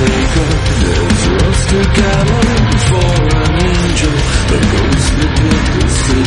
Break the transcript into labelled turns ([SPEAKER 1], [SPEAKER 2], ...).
[SPEAKER 1] take up there's rustic island for an angel that ghostly with the.